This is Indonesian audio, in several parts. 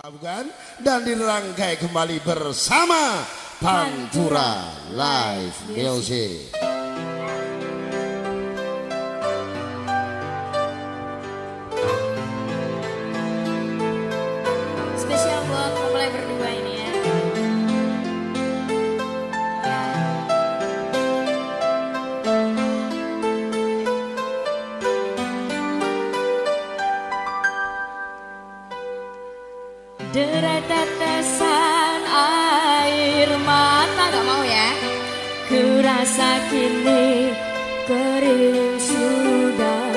Bukan dan dirangkai kembali bersama Pantura Live Music. Kurasa kini kering sudah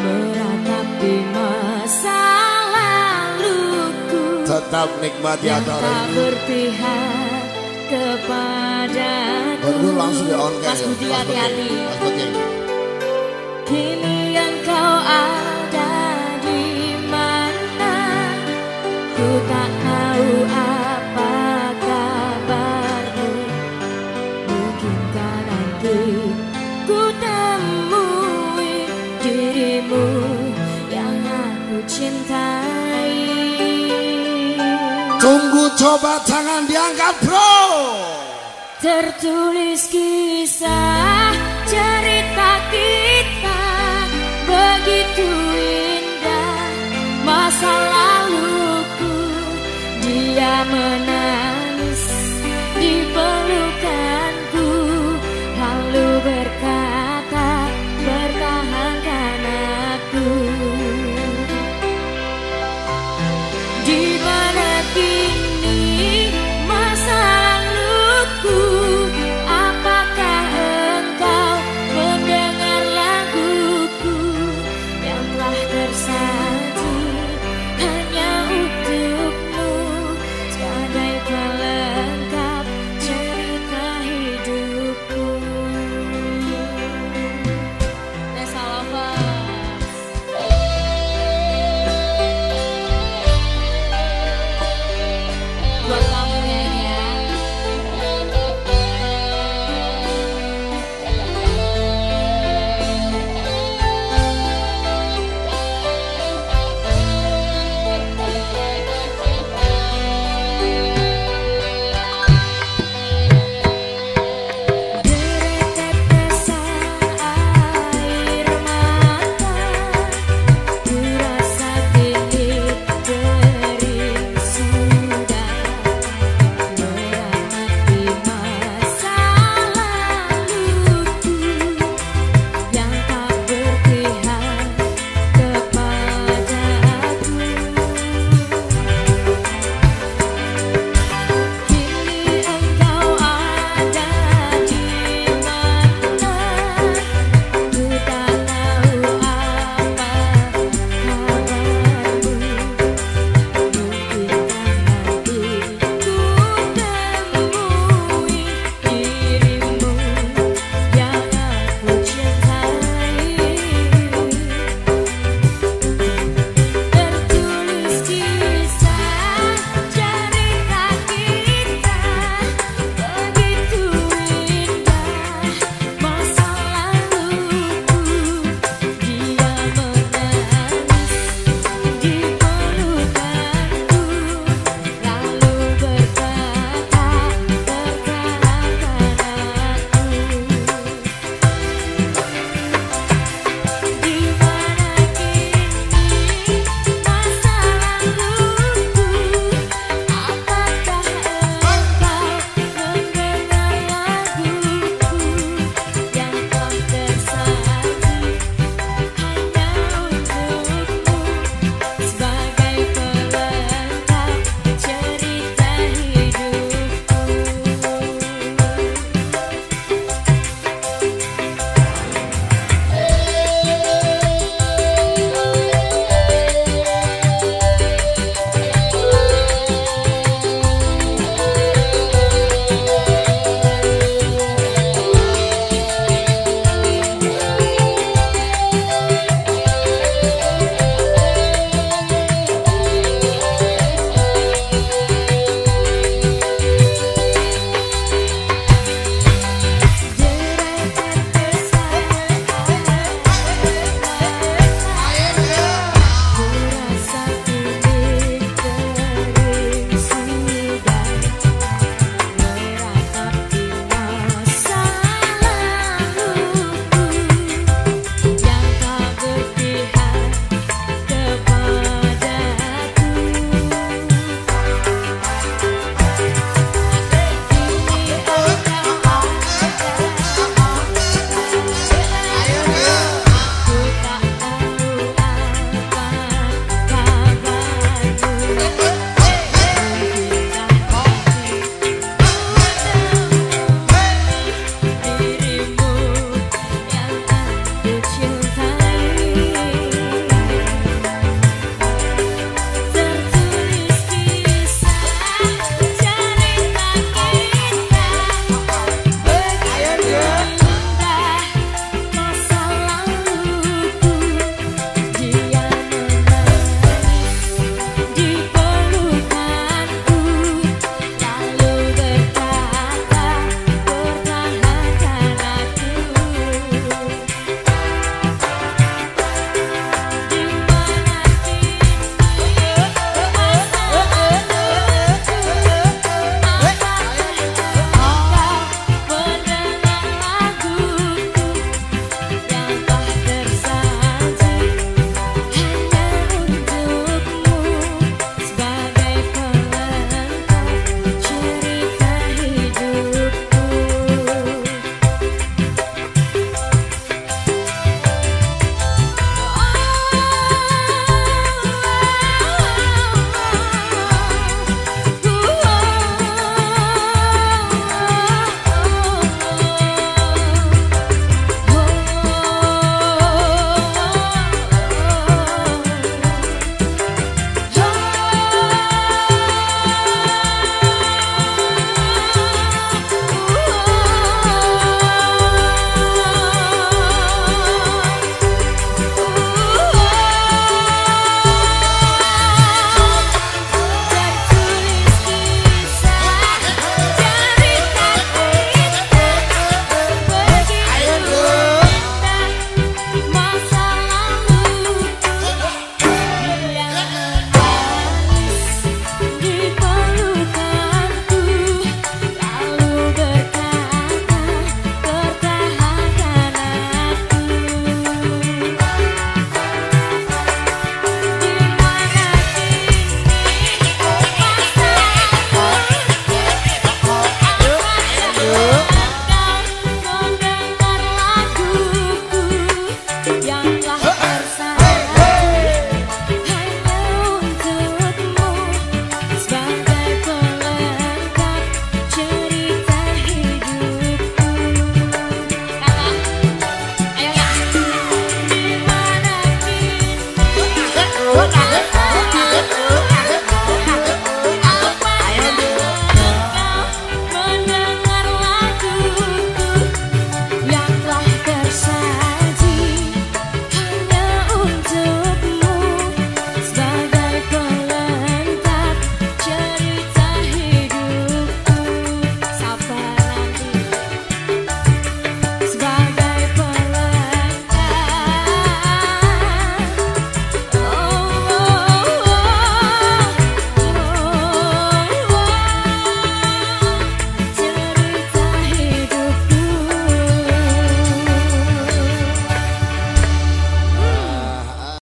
Meratapi masa laluku Tetap nikmati Yang tak acara ini. berpihak kepadaku Baru langsung di on Mas Budi hati-hati Budi. Kini engkau ada Tunggu coba tangan diangkat bro. Tertulis kisah cerita kita begitu indah masa laluku. Dia menang.